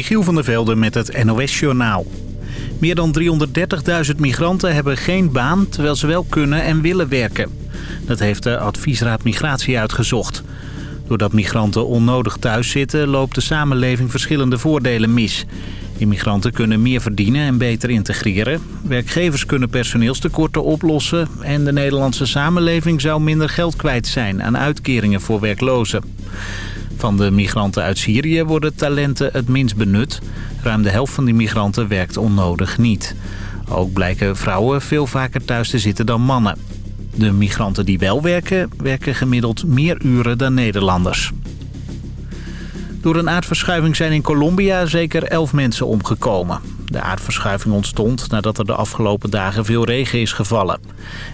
Michiel van der Velde met het NOS-journaal. Meer dan 330.000 migranten hebben geen baan terwijl ze wel kunnen en willen werken. Dat heeft de Adviesraad Migratie uitgezocht. Doordat migranten onnodig thuis zitten loopt de samenleving verschillende voordelen mis. Immigranten kunnen meer verdienen en beter integreren. Werkgevers kunnen personeelstekorten oplossen... en de Nederlandse samenleving zou minder geld kwijt zijn aan uitkeringen voor werklozen. Van de migranten uit Syrië worden talenten het minst benut. Ruim de helft van die migranten werkt onnodig niet. Ook blijken vrouwen veel vaker thuis te zitten dan mannen. De migranten die wel werken, werken gemiddeld meer uren dan Nederlanders. Door een aardverschuiving zijn in Colombia zeker elf mensen omgekomen. De aardverschuiving ontstond nadat er de afgelopen dagen veel regen is gevallen.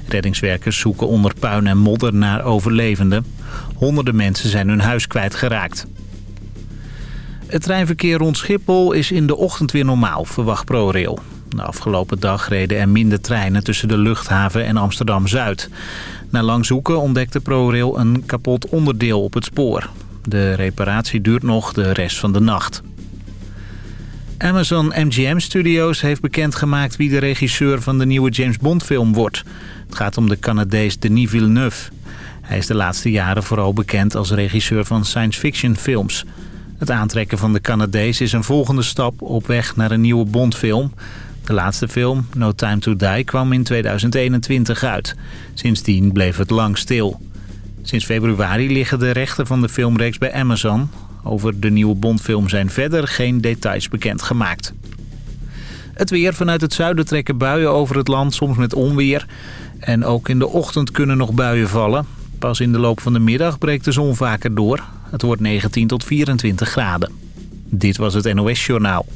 Reddingswerkers zoeken onder puin en modder naar overlevenden. Honderden mensen zijn hun huis kwijtgeraakt. Het treinverkeer rond Schiphol is in de ochtend weer normaal, verwacht ProRail. De afgelopen dag reden er minder treinen tussen de luchthaven en Amsterdam-Zuid. Na lang zoeken ontdekte ProRail een kapot onderdeel op het spoor. De reparatie duurt nog de rest van de nacht. Amazon MGM Studios heeft bekendgemaakt wie de regisseur van de nieuwe James Bond film wordt. Het gaat om de Canadees Denis Villeneuve. Hij is de laatste jaren vooral bekend als regisseur van science fiction films. Het aantrekken van de Canadees is een volgende stap op weg naar een nieuwe Bondfilm. De laatste film, No Time to Die, kwam in 2021 uit. Sindsdien bleef het lang stil. Sinds februari liggen de rechten van de filmreeks bij Amazon. Over de nieuwe Bondfilm zijn verder geen details bekendgemaakt. Het weer vanuit het zuiden trekken buien over het land, soms met onweer. En ook in de ochtend kunnen nog buien vallen. Pas in de loop van de middag breekt de zon vaker door. Het wordt 19 tot 24 graden. Dit was het NOS Journaal.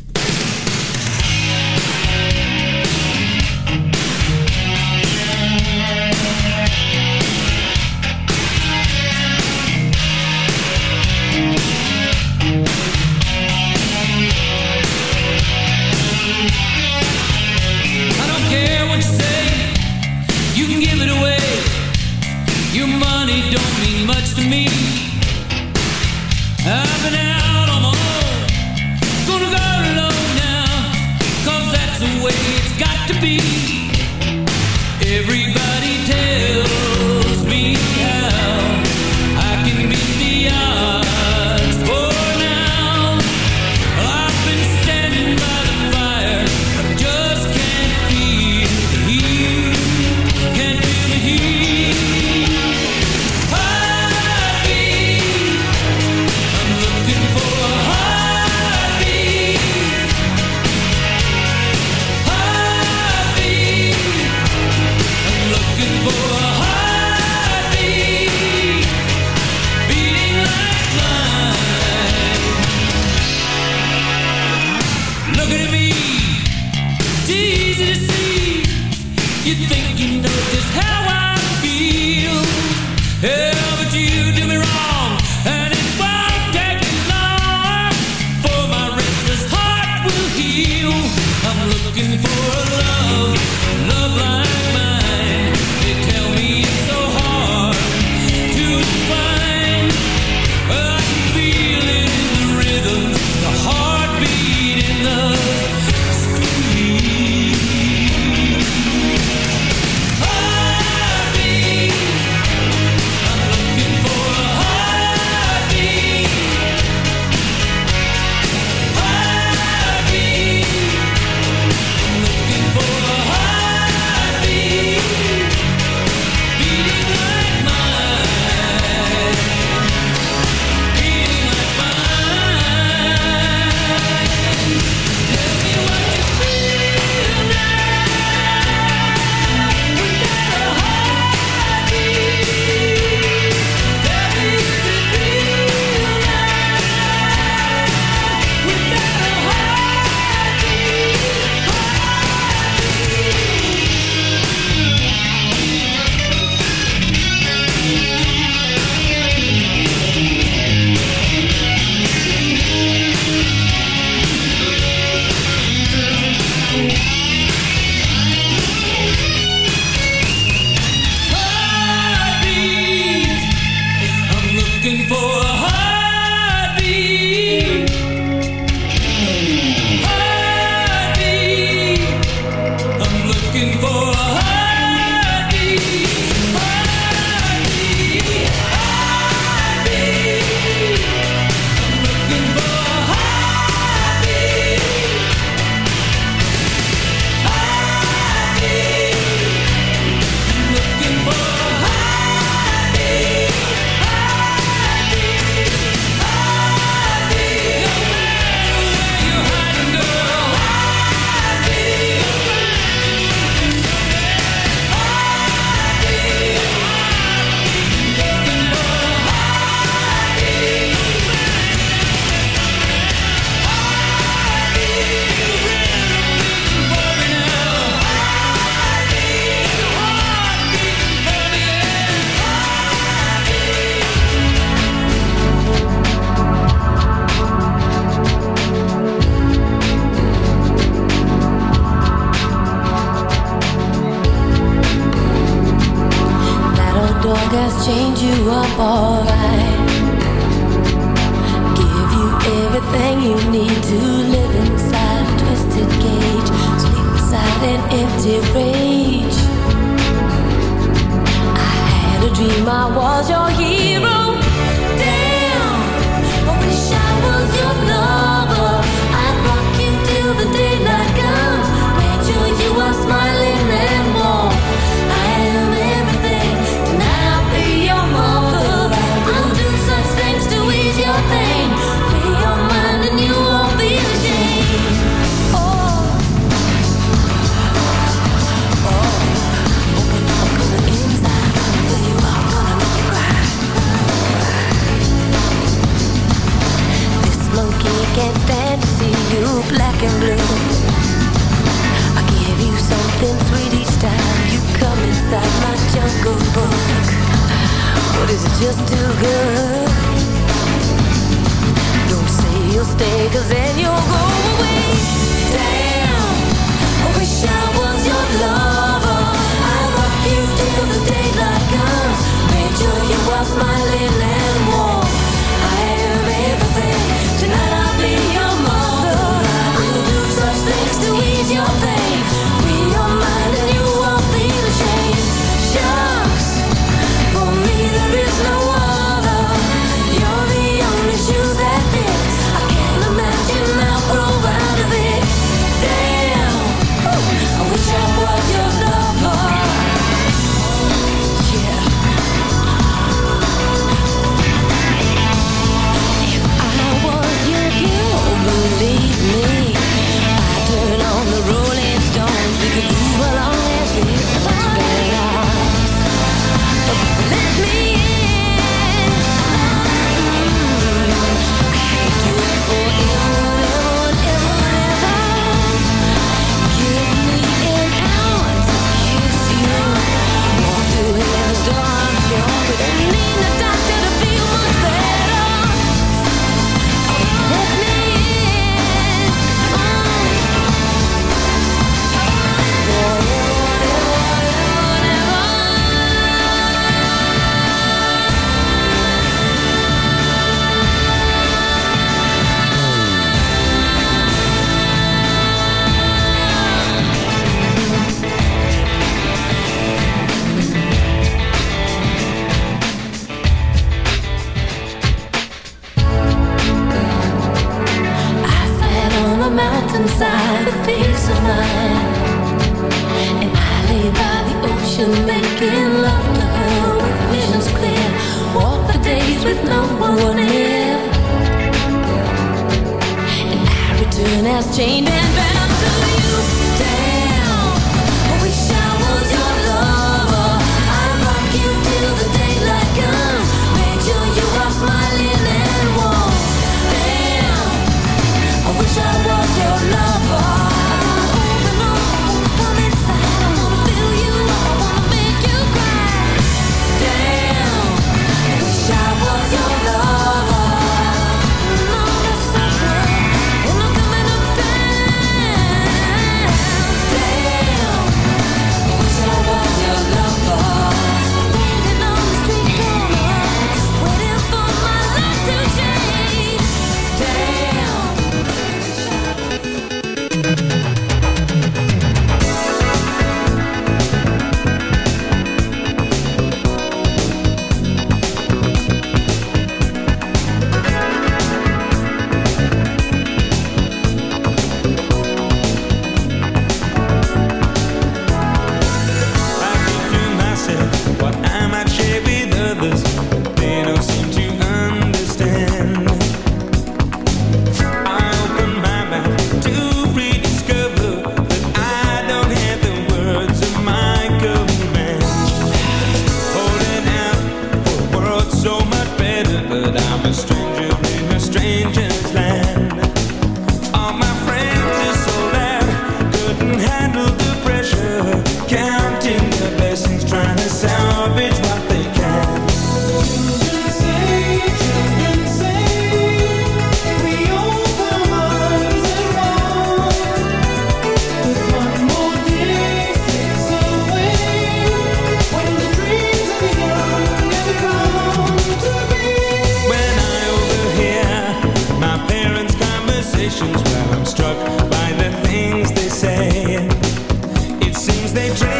I'm struck by the things they say. It seems they dream.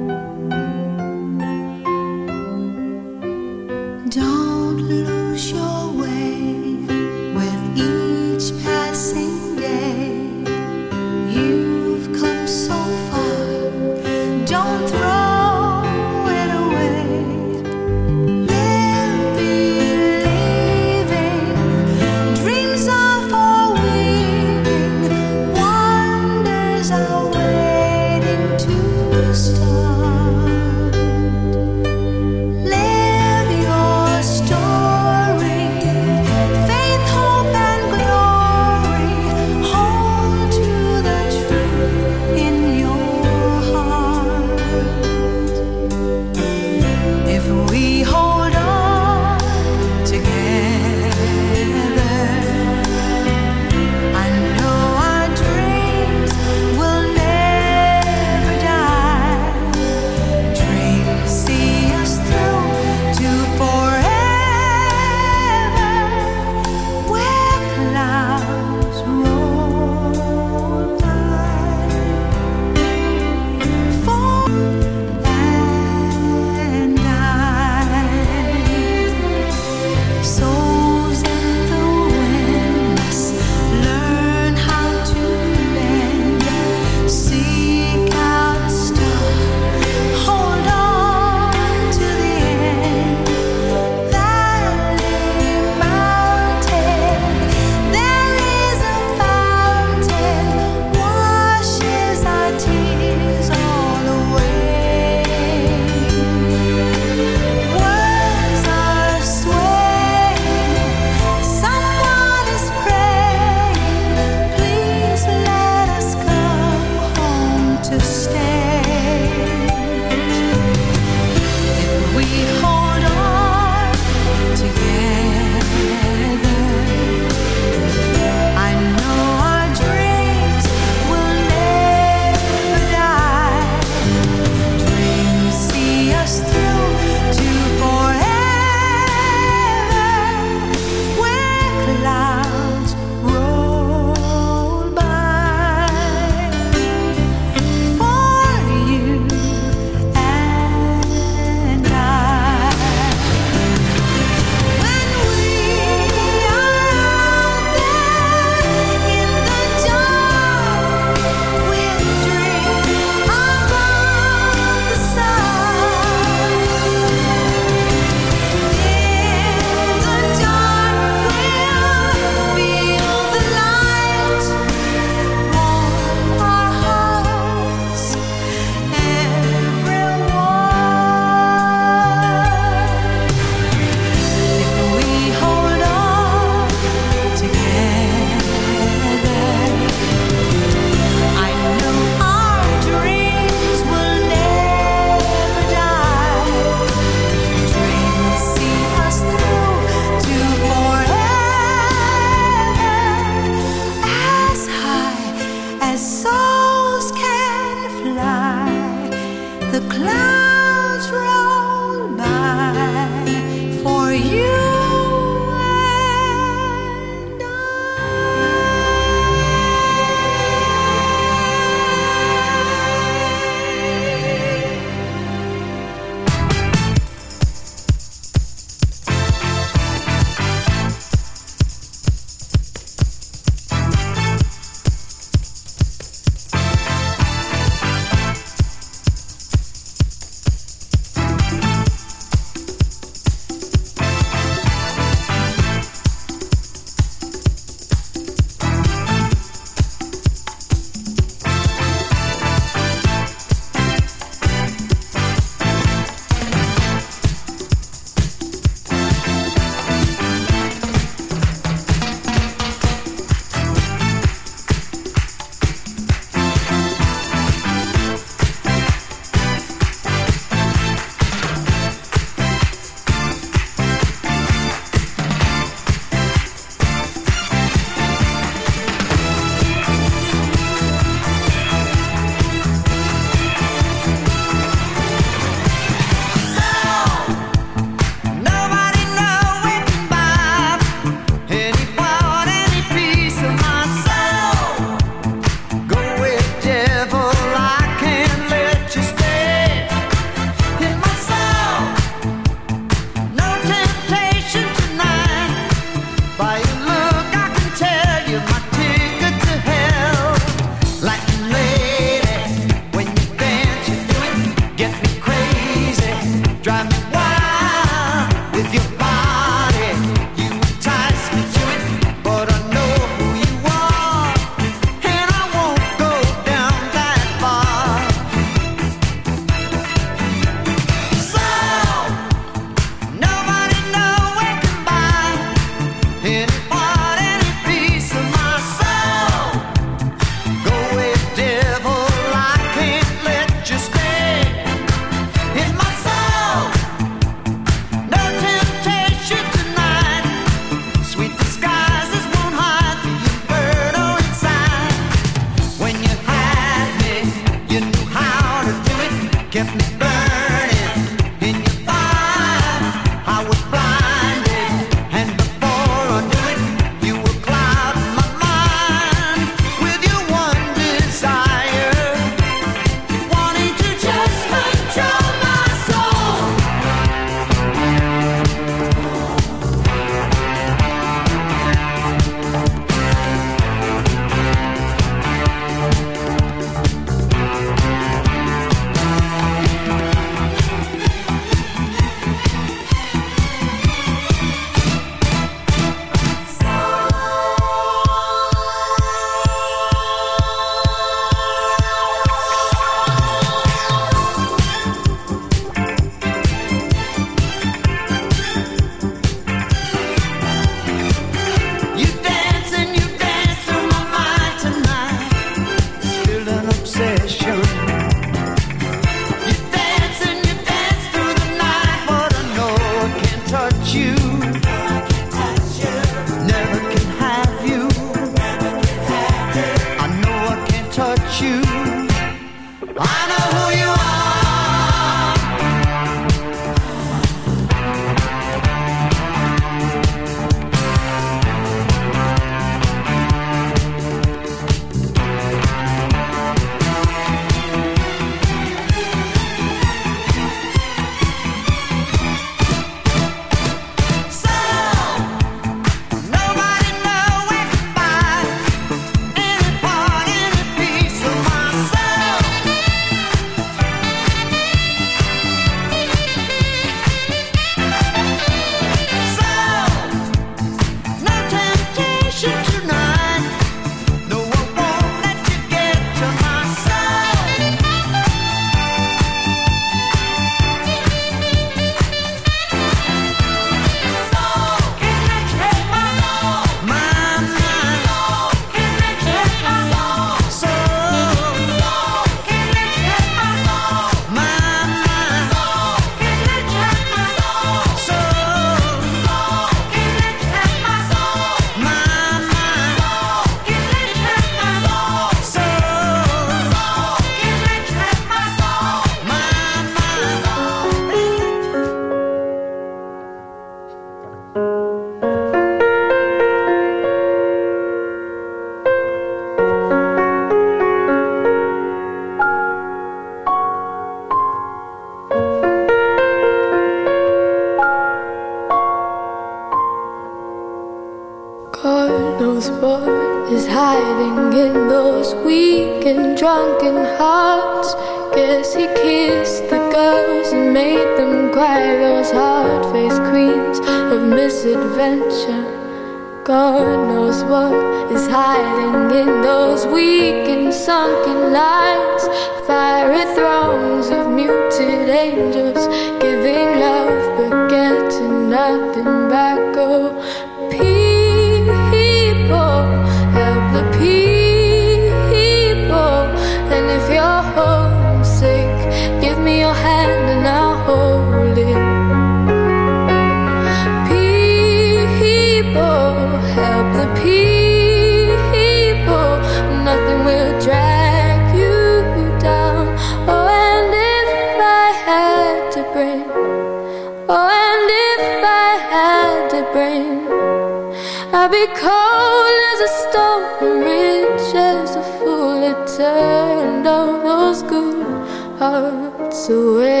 away.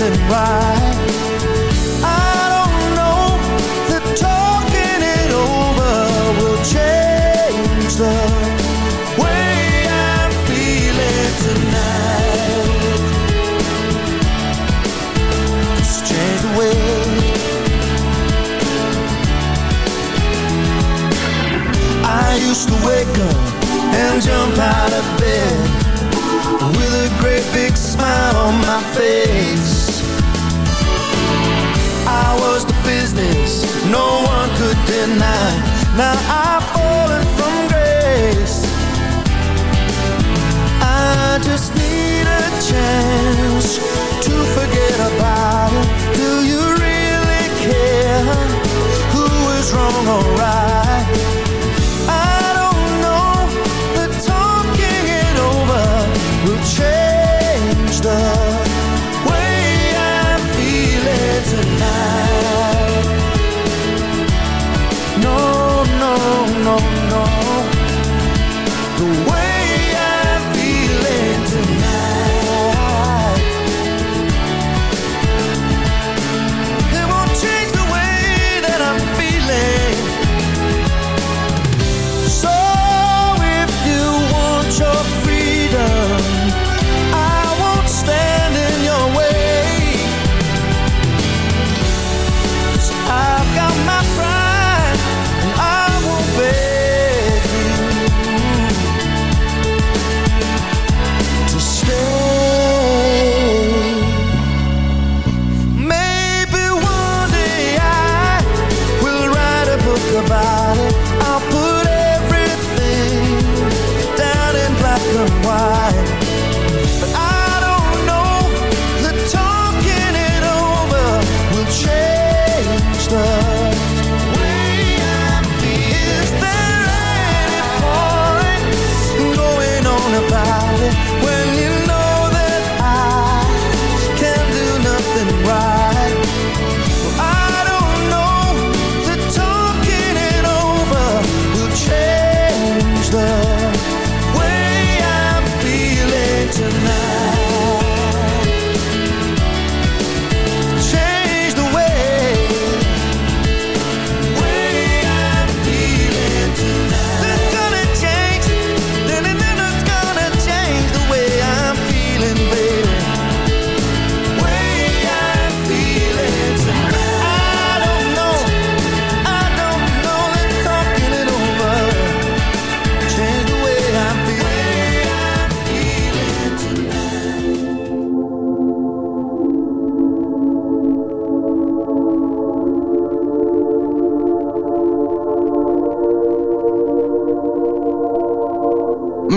And I don't know. That talking it over. Will change the way I'm feeling tonight. Just change the way. I used to wake up and jump out of bed with a great big smile on my face. I was the business no one could deny. Now I've fallen from grace. I just need a chance to forget about it. Do you really care who is wrong or right?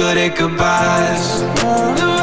Good at goodbyes.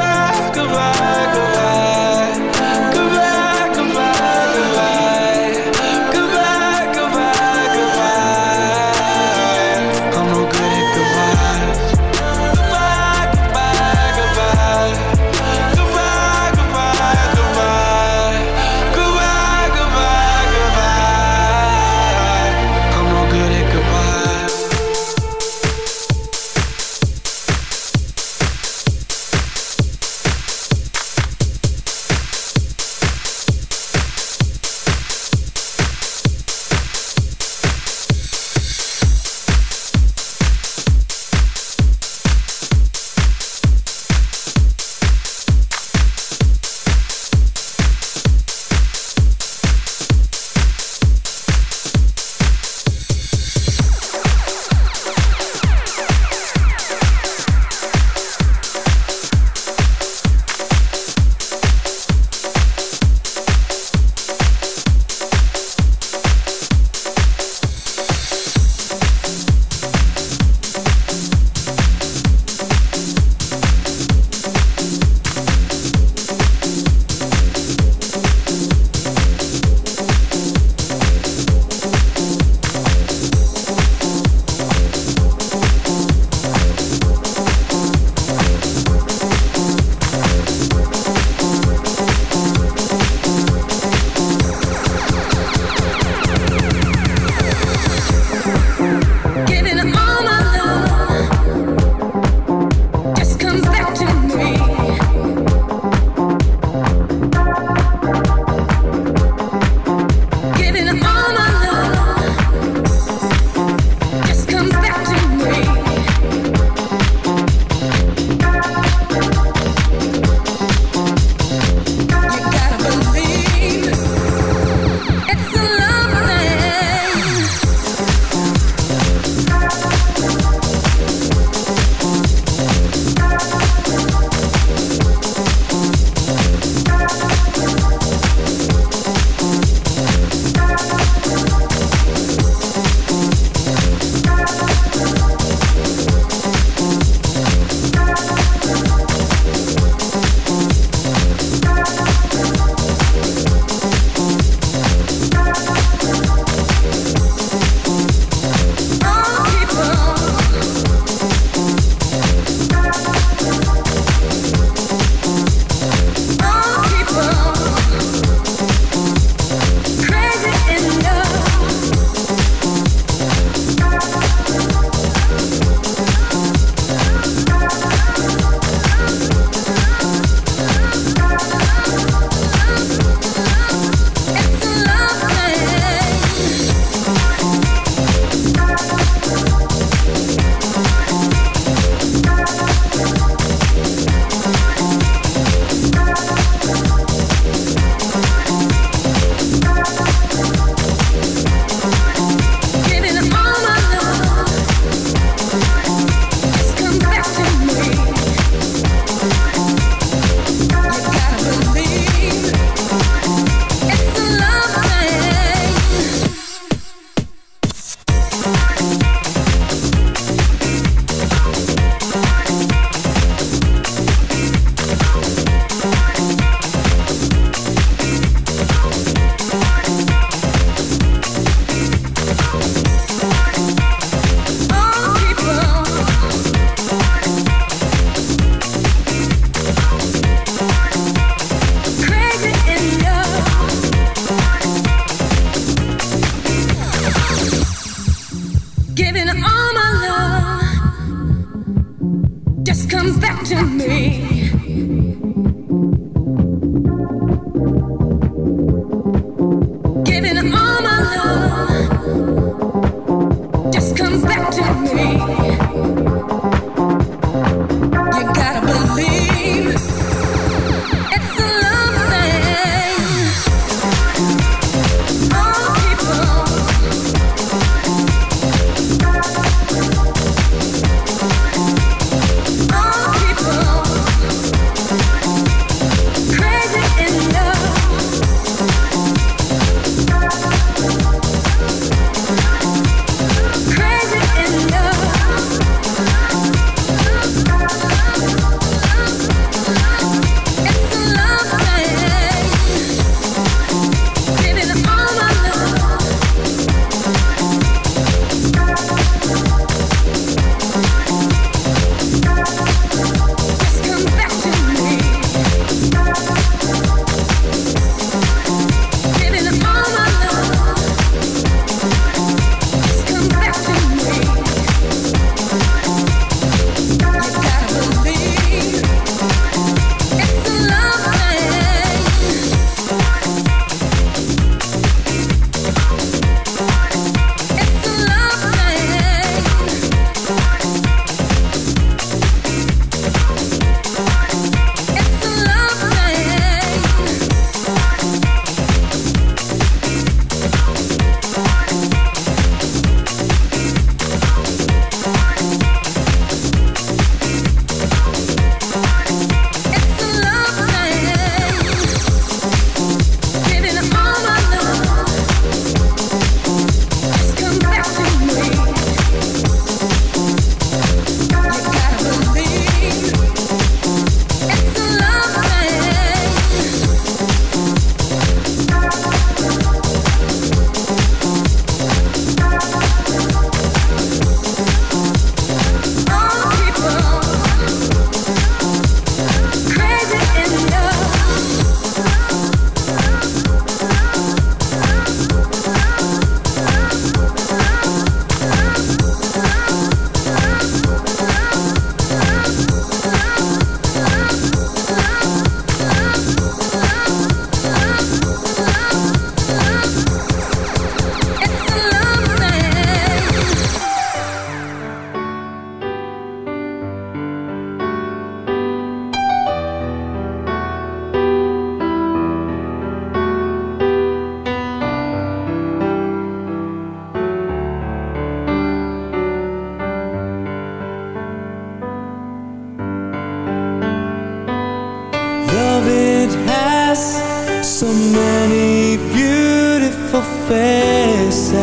So many beautiful faces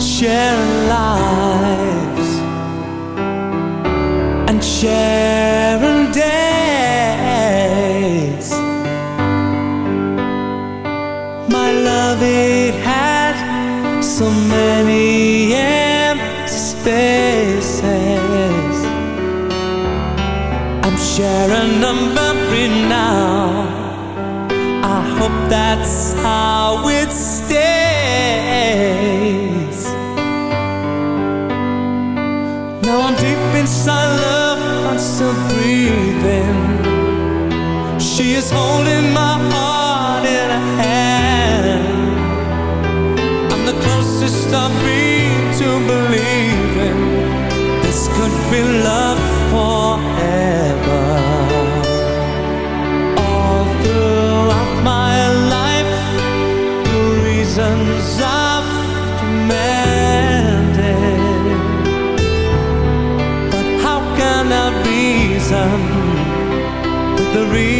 sharing lives and sharing. the reason